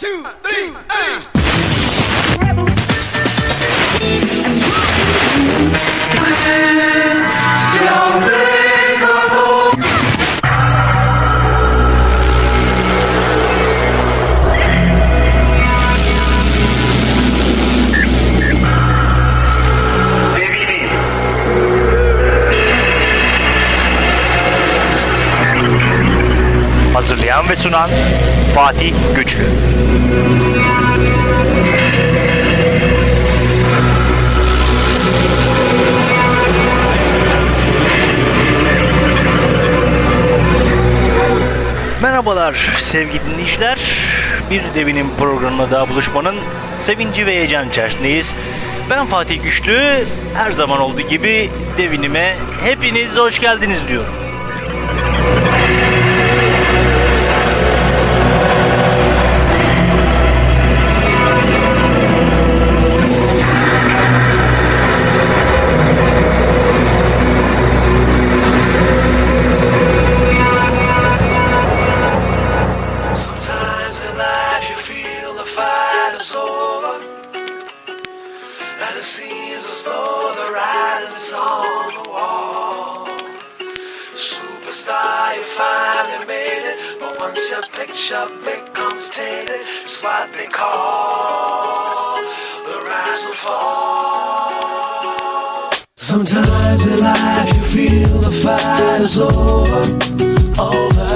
two, three, eight. Also Lärm willst du noch an? Fatih Güçlü. Merhabalar sevgili dinleyiciler. Bir devinin programına daha buluşmanın sevinci ve heyecan içerisindeyiz. Ben Fatih Güçlü. Her zaman olduğu gibi devinime hepiniz hoş geldiniz diyorum. Your picture becomes tainted, it's what they call the rise and fall. Sometimes in life you feel the fight is over, over,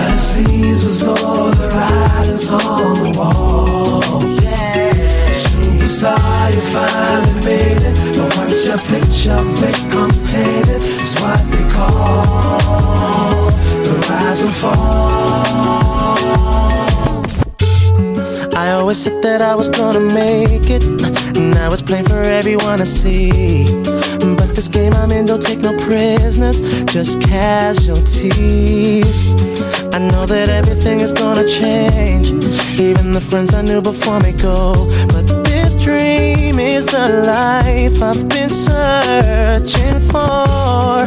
and it seems as though the writing's on the wall. Yeah, superstar, you finally made it, but once your picture becomes tainted, always said that I was gonna make it. Now it's plain for everyone to see. But this game I'm in don't take no prisoners, just casualties. I know that everything is gonna change. Even the friends I knew before me go. But this dream is the life I've been searching for.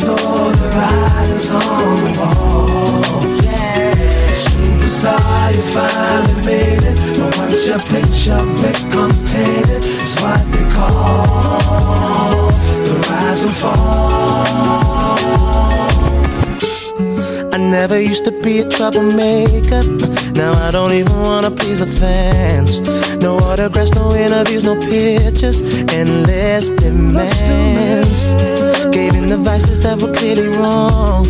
Though the writing's on the wall. Yeah. Superstar, you finally made it. But once your picture becomes tainted, it's what they call the rise and fall. I never used to be a troublemaker. Now I don't even wanna please the fans. No autographs, no interviews, no pictures, endless demands. Gave in the vices that were clearly wrong.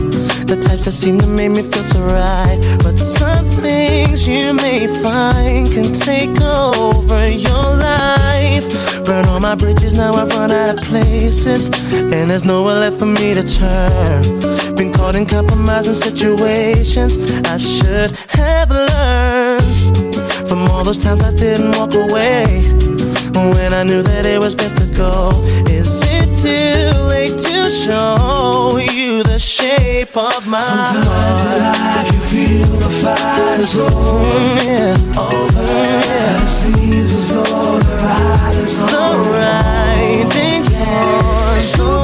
The types that seem to make me feel so right. But some things you may find can take over your life. Burn all my bridges, now I've run out of places. And there's nowhere left for me to turn. Been caught in compromising situations I should have learned all those times I didn't walk away When I knew that it was best to go Is it too late to show you the shape of my Sometimes heart? in life you feel the fight is over yeah. Over yeah. It seems as though the ride is on The riding's on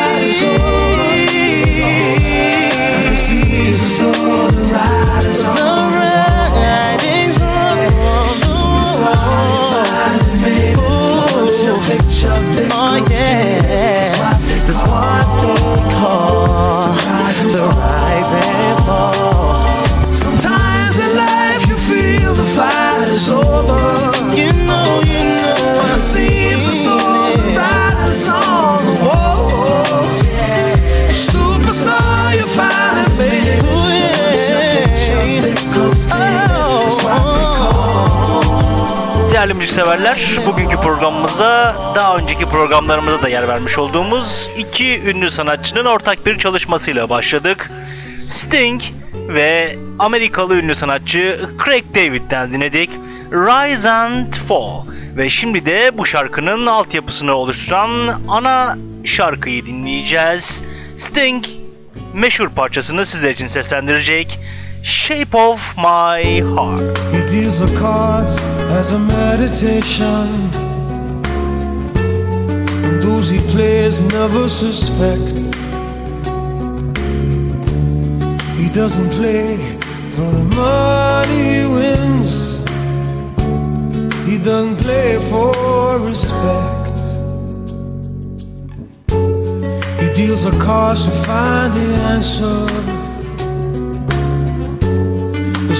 müzikseverler, bugünkü programımıza daha önceki programlarımıza da yer vermiş olduğumuz iki ünlü sanatçının ortak bir çalışmasıyla başladık. Sting ve Amerikalı ünlü sanatçı Craig David'den dinledik. Rise and Fall ve şimdi de bu şarkının altyapısını oluşturan ana şarkıyı dinleyeceğiz. Sting meşhur parçasını sizler için seslendirecek. Shape of My Heart. He deals the cards as a meditation. And those he plays never suspect. He doesn't play for the money he wins. He doesn't play for respect. He deals the cards to find the answer.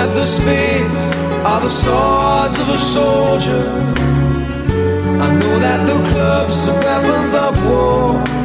That the spades are the swords of a soldier. I know that the clubs are weapons of war.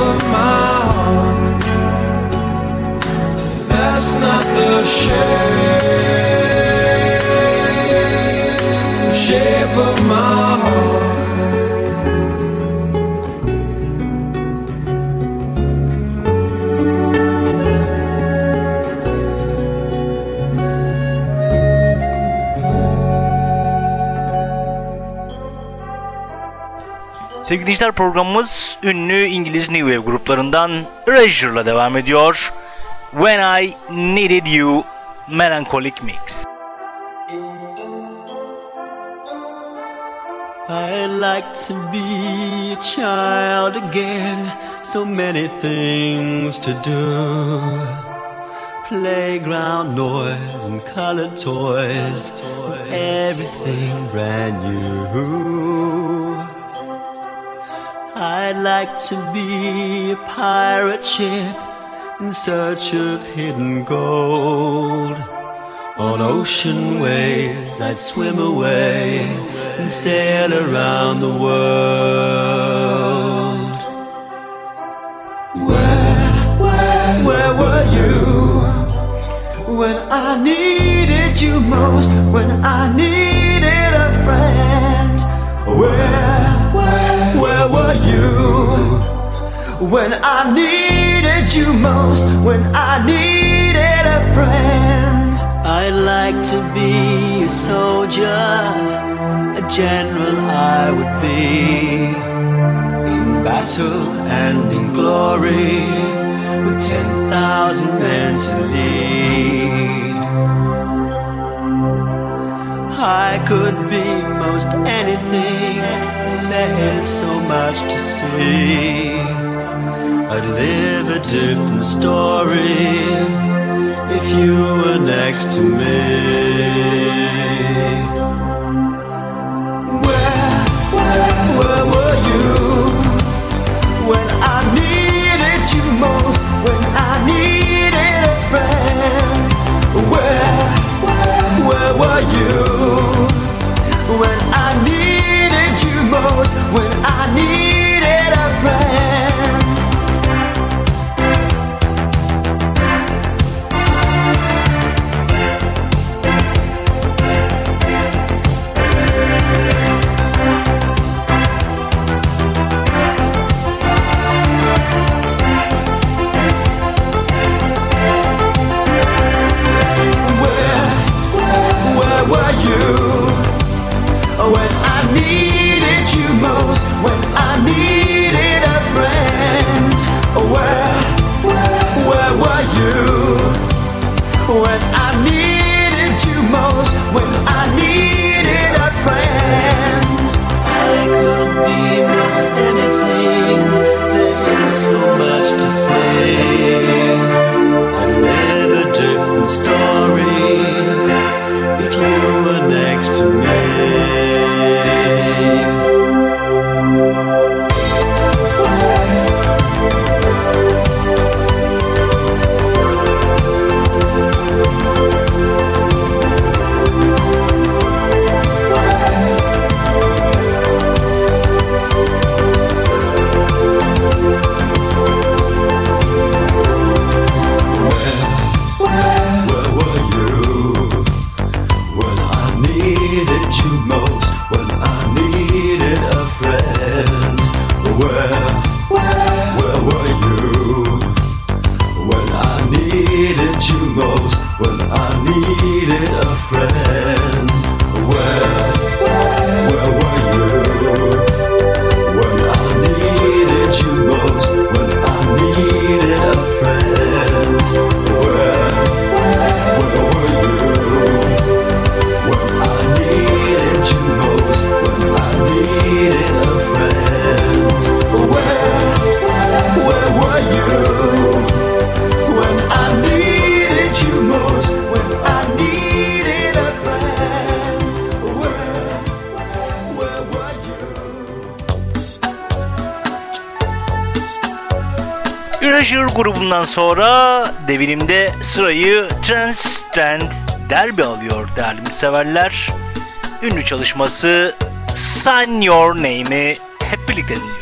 Of my heart. That's not the shape, Sevgili dinleyiciler programımız ünlü İngiliz New Wave gruplarından Eraser'la devam ediyor. When I Needed You Melancholic Mix. I'd like to be a child again. So many things to do. playground noise and colored toys, everything brand new. I'd like to be a pirate ship in search of hidden gold. On ocean waves, I'd swim away and sail around the world. Where, where, where were you when I needed you most? When I needed a friend? Where, where, were you when I needed you most? When I needed a friend? I'd like to be a soldier, a general I would be. In battle and in glory, with 10,000 men to lead. I could be most anything, there is so much to see. I'd live a different story if you were next to me. Where, where, where were you sonra devinimde sırayı Transcend Derby alıyor değerli severler. Ünlü çalışması Sign Your Name'i hep birlikte dinliyoruz.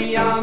You'll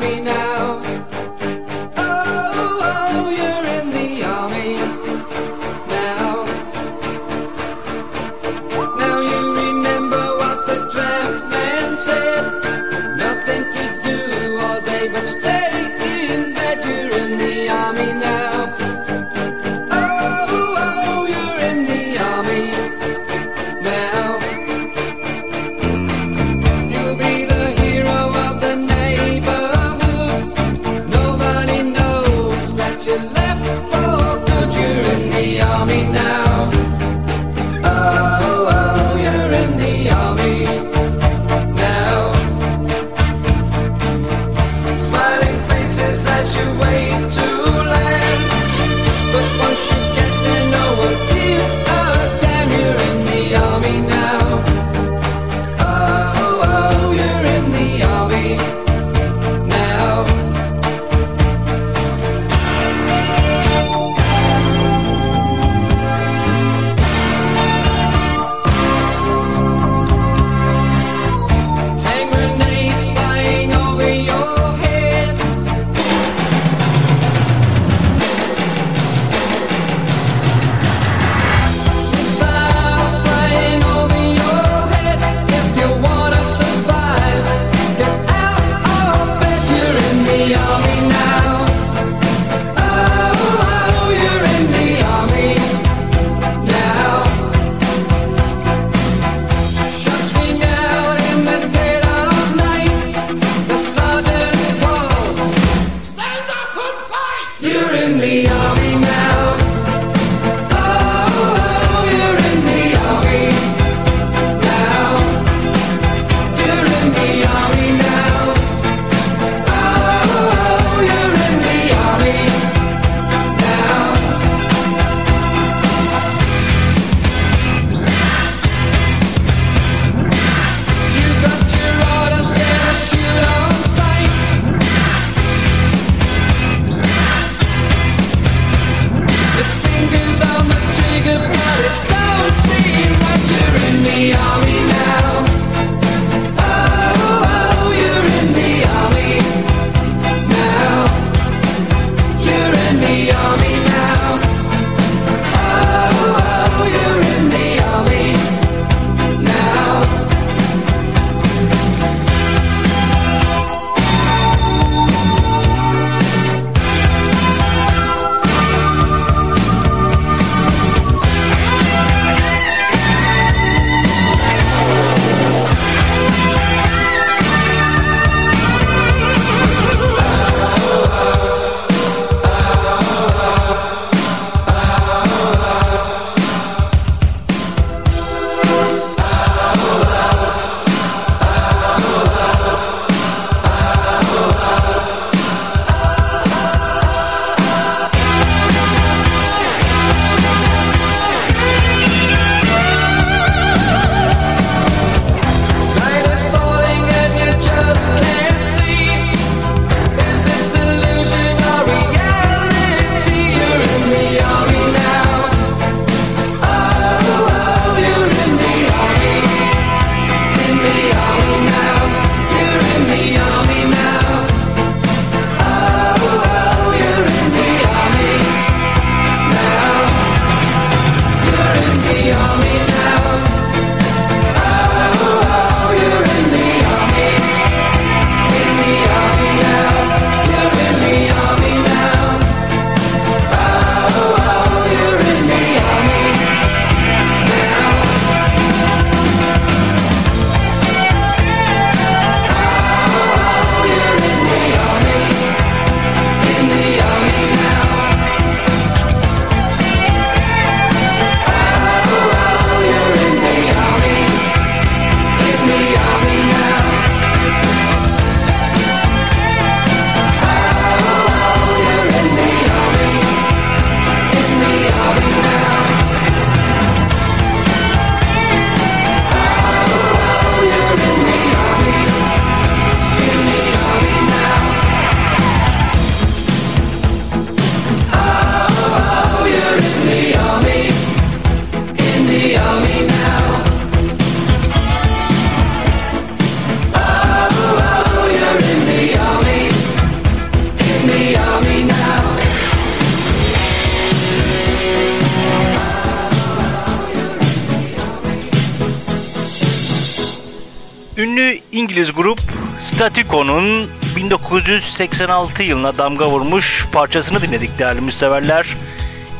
1986 yılına damga vurmuş parçasını dinledik değerli müseverler.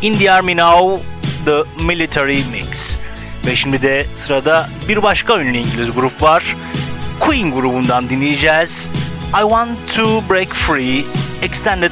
In the Army Now, The Military Mix. Ve şimdi de sırada bir başka ünlü İngiliz grup var. Queen grubundan dinleyeceğiz. I Want to Break Free Extended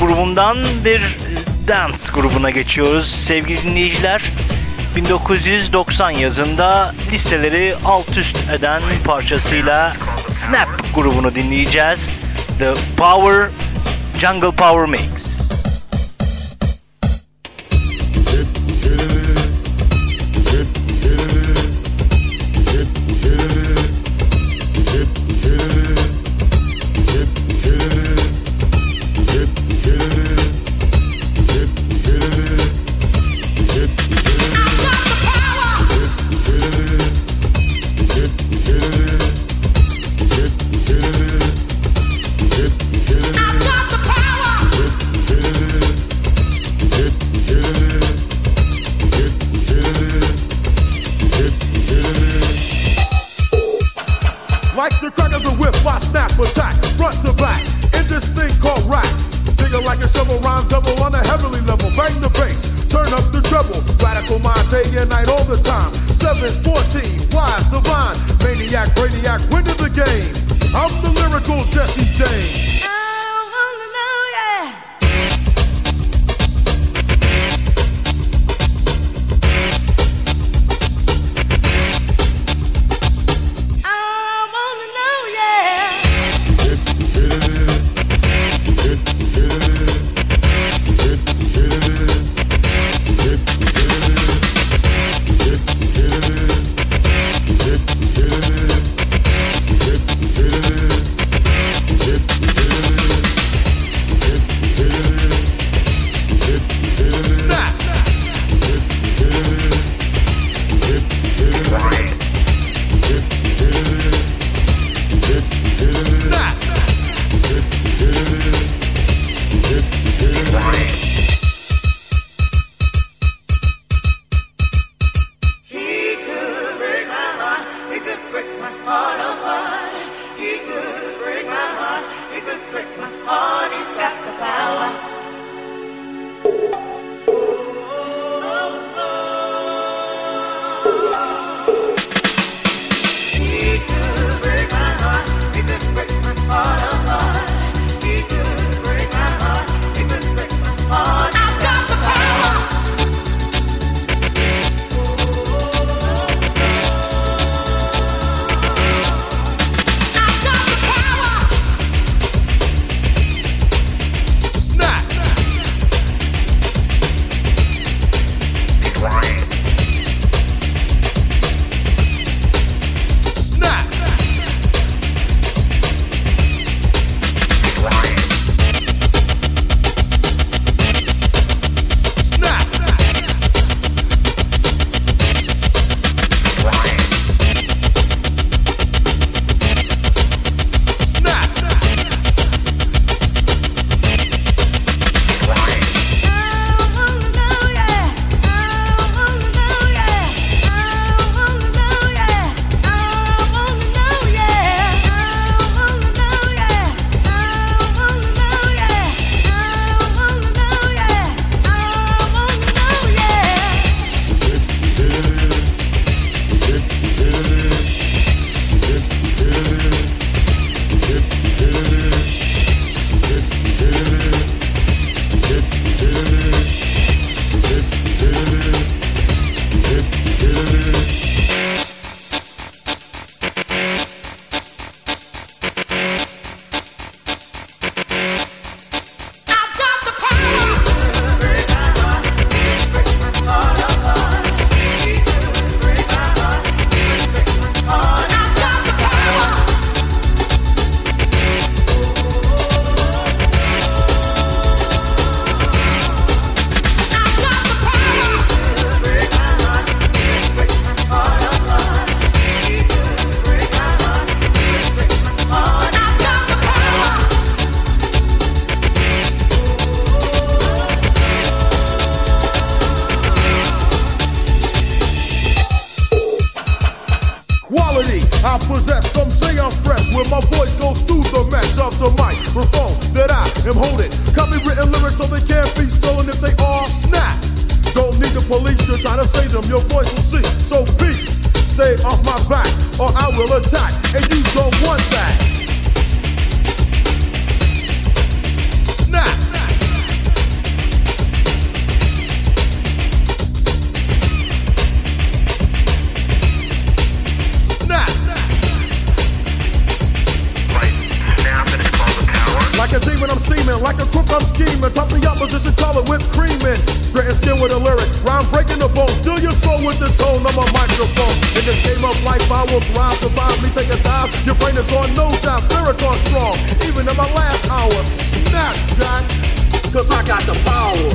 grubundan bir dance grubuna geçiyoruz sevgili dinleyiciler. 1990 yazında listeleri alt üst eden parçasıyla Snap grubunu dinleyeceğiz. The Power Jungle Power Mix. I will thrive, survive, me take a dive. Your brain is on no dive, lyrical strong, even in my last hour. Snapchat, cause I got the power.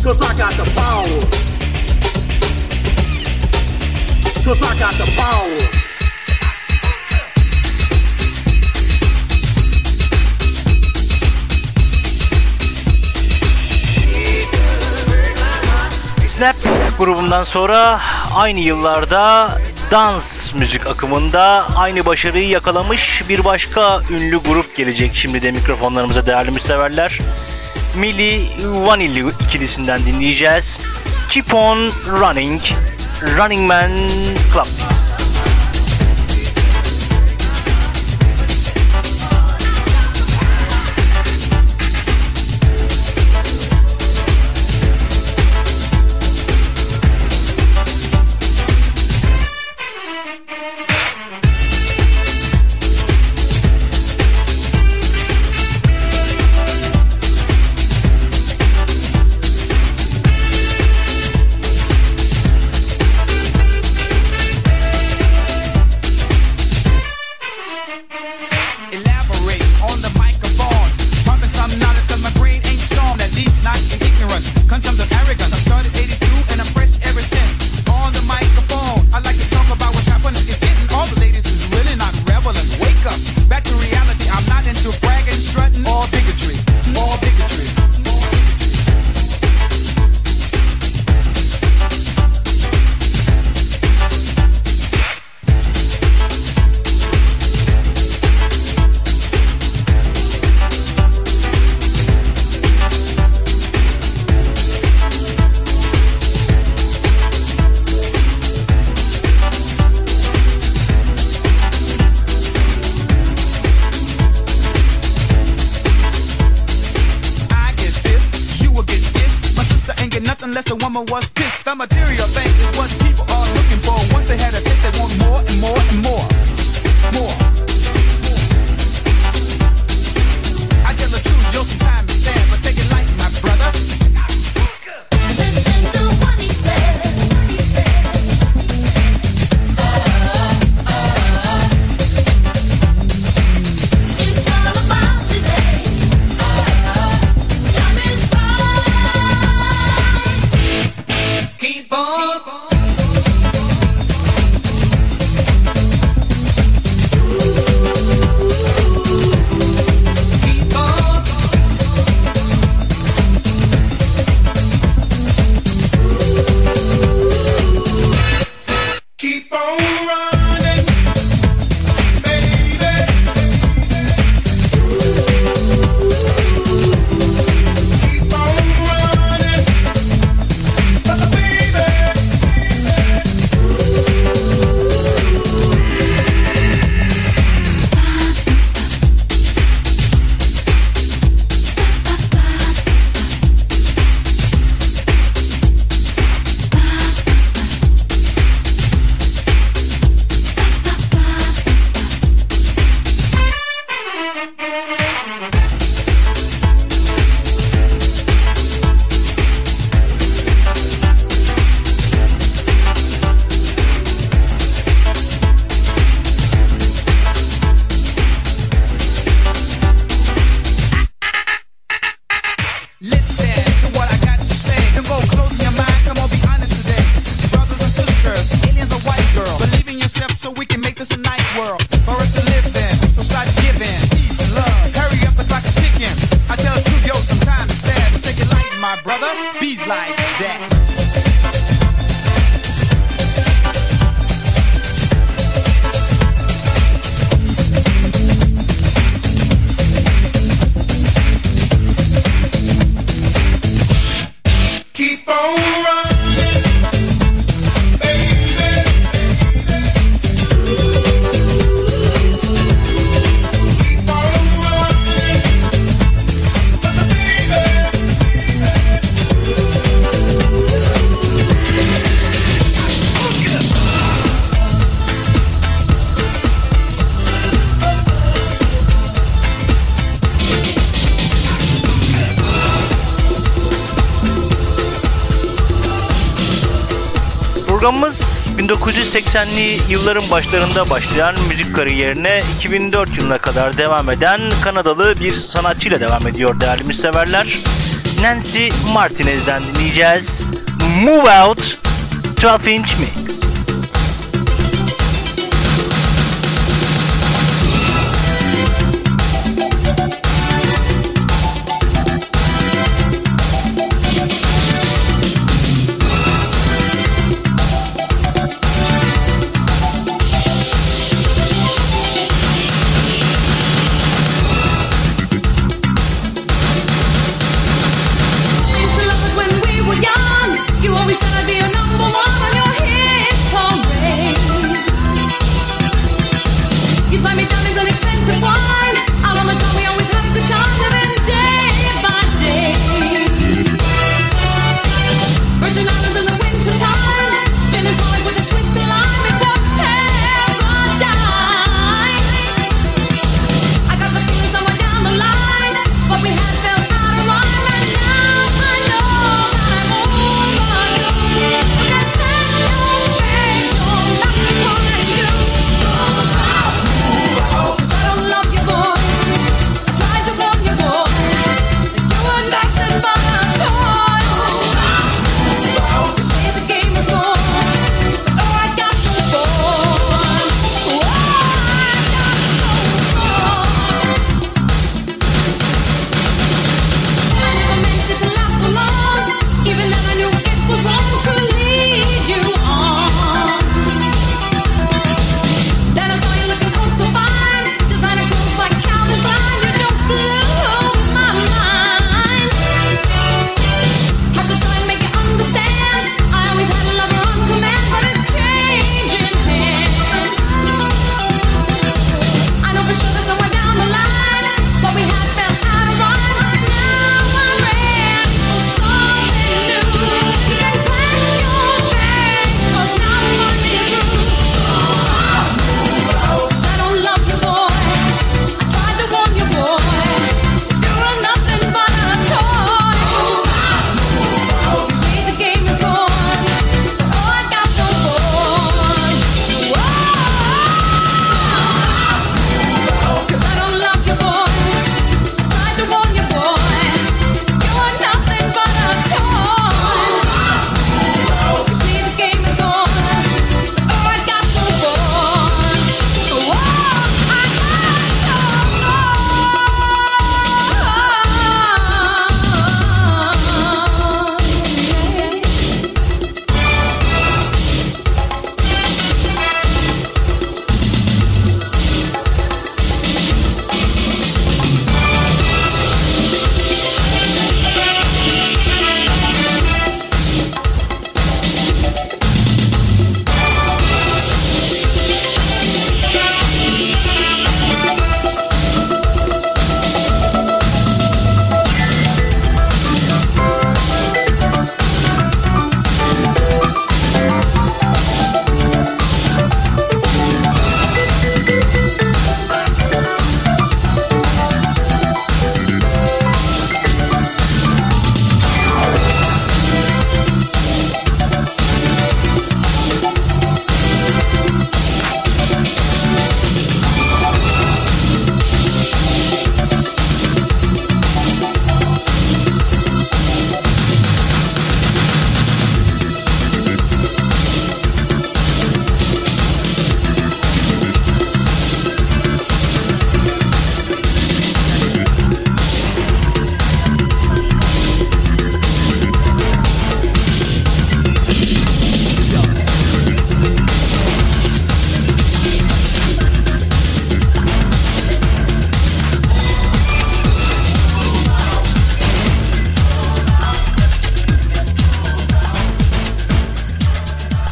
Cause I got the power. Cause I got the power. Snap grubundan sonra aynı yıllarda dans müzik akımında aynı başarıyı yakalamış bir başka ünlü grup gelecek şimdi de mikrofonlarımıza değerli müseverler. Milli Vanilli ikilisinden dinleyeceğiz. Keep on Running, Running Man Club 1980'li yılların başlarında başlayan müzik kariyerine 2004 yılına kadar devam eden Kanadalı bir sanatçıyla devam ediyor değerli müseverler. Nancy Martinez'den dinleyeceğiz. Move Out 12 Inch Mix.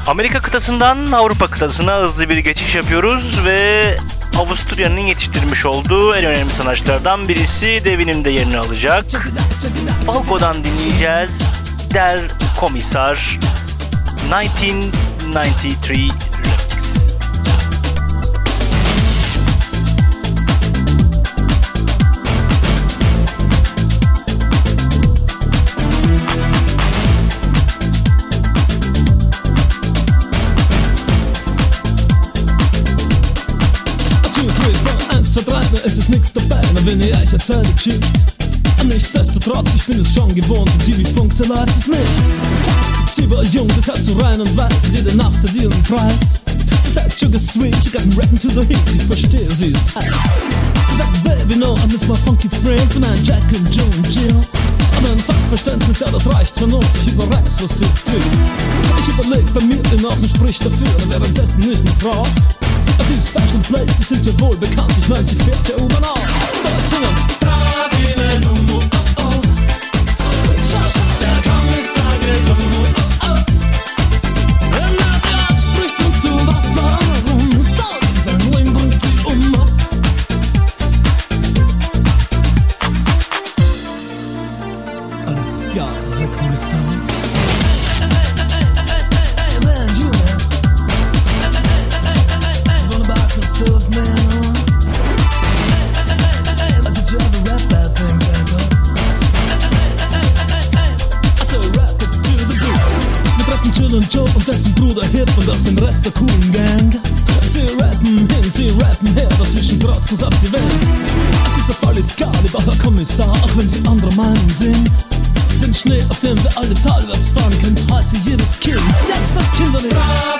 Amerika kıtasından Avrupa kıtasına hızlı bir geçiş yapıyoruz ve Avusturya'nın yetiştirmiş olduğu en önemli sanatçılardan birisi Devin'in de yerini alacak. Falco'dan dinleyeceğiz. Der Komisar 1993 drei, ne, es ist nix dabei, na wenn ihr euch erzählt die Geschichte. Nichtsdestotrotz, ich bin es schon gewohnt und wie funktioniert es nicht. Sie war jung, das Herz so rein und weiß, jede Nacht hat ihren Preis. Sie sagt, Sugar sweet, she got rapping to the heat, ich verstehe, sie ist heiß. Sie sagt, Baby, no, I miss my funky friends, mein Jack und Joe und Jill. Aber ein Fachverständnis, ja, das reicht zur Not, ich überreiß, was jetzt will. Ich überleg bei mir, den Außen spricht dafür, und währenddessen ist noch Frau. Die Special Places sind ja wohl bekannt, ich mein, sie fährt der U-Bahn Jill und Joe und dessen Bruder Hip und auch den Rest der coolen Gang. Sie rappen hin, sie rappen her, dazwischen trotzen's auf die Welt. Dieser Fall ist klar, lieber Herr Kommissar, auch wenn Sie anderer Meinung sind. Den Schnee, auf dem wir alle talwärts fahren, kennt heute jedes Kind. Jetzt das Kinderlied. Er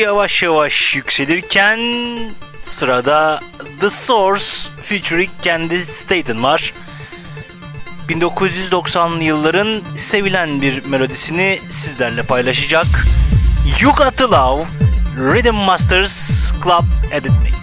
yavaş yavaş yükselirken sırada The Source featuring kendi Staten var. 1990'lı yılların sevilen bir melodisini sizlerle paylaşacak. You Got To Love, Rhythm Masters Club Edit Mix.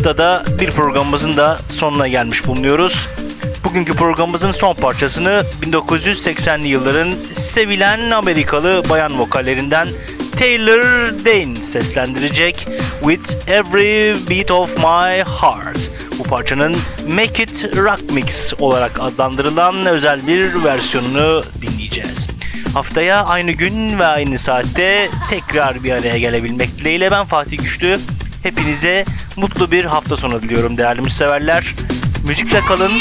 Haftada bir programımızın da sonuna gelmiş bulunuyoruz. Bugünkü programımızın son parçasını 1980'li yılların sevilen Amerikalı bayan vokallerinden Taylor Dane seslendirecek With Every Beat of My Heart. Bu parçanın Make It Rock Mix olarak adlandırılan özel bir versiyonunu dinleyeceğiz. Haftaya aynı gün ve aynı saatte tekrar bir araya gelebilmek dileğiyle ben Fatih Güçlü. Hepinize mutlu bir hafta sonu diliyorum değerli müseverler. Müzikle kalın,